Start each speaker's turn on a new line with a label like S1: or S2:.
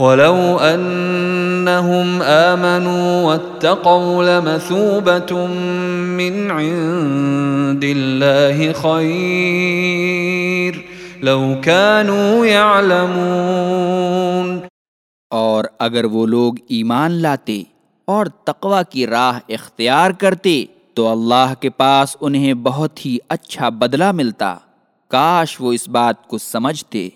S1: ولو انهم امنوا واتقوا لمثوبة من عند الله خير لو كانوا يعلمون۔
S2: اور اگر وہ لوگ ایمان لاتے اور تقوی کی راہ اختیار کرتے تو اللہ کے پاس انہیں بہت ہی اچھا بدلہ ملتا۔ کاش وہ اس بات کو سمجھتے۔